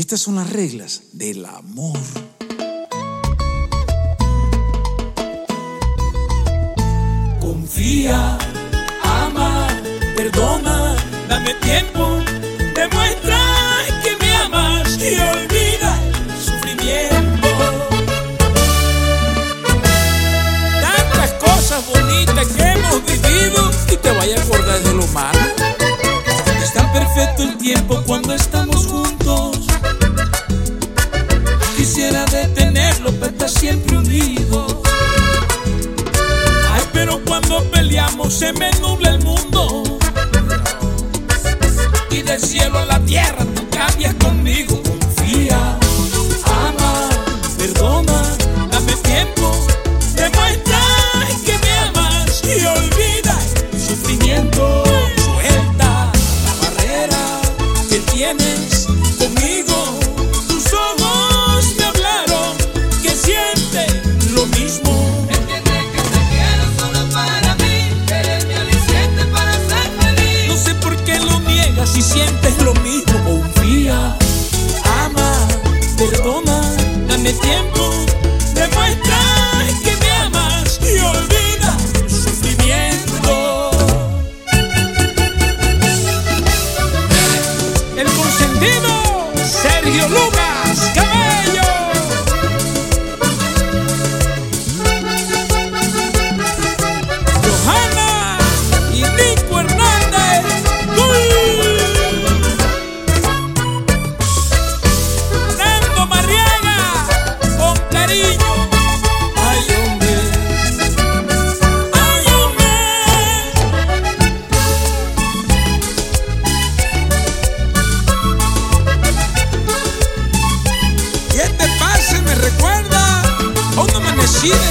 Estas son las reglas del amor. Confía, ama, perdona, dame tiempo, demuestra que me amas y olvida el sufrimiento. Tantas cosas bonitas que hemos vivido y te vaya a acordar de lo malo. Está perfecto el tiempo cuando estamos juntos. Pero está siempre unido. Ay, pero cuando peleamos se me nubla el mundo. Y del cielo a la tierra tú cambias conmigo. Confía, ama, perdona, dame tiempo. Demuestra que me amas y olvida el sufrimiento. Suelta la barrera que tienes si sientes lo mismo. Confía, ama, perdona, dame tiempo. Demuestra que me amas y olvida el sufrimiento. El consentido, Sergio Lucas Cabello.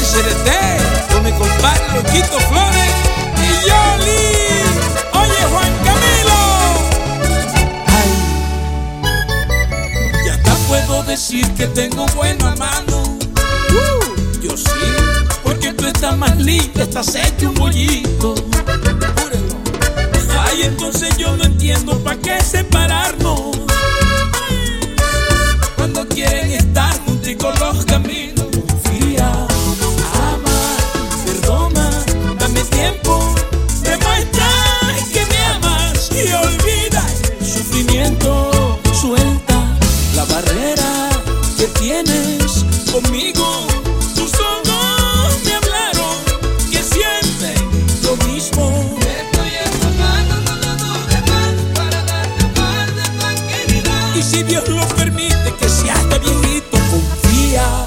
Cereté, con mi compadre Loquito Flores y Yoli. Oye, Juan Camilo. Ay, ya hasta puedo decir que tengo buena mano. Uh, yo sí, porque tú estás más linda, estás hecho un bollito. Ay, entonces yo no entiendo para qué separarnos. Suelta la barrera que tienes conmigo. Tus ojos me hablaron que sienten lo mismo. Estoy no lo dudes más, para darte par de tranquilidad. Y si Dios lo permite que sea hasta viejito, confía,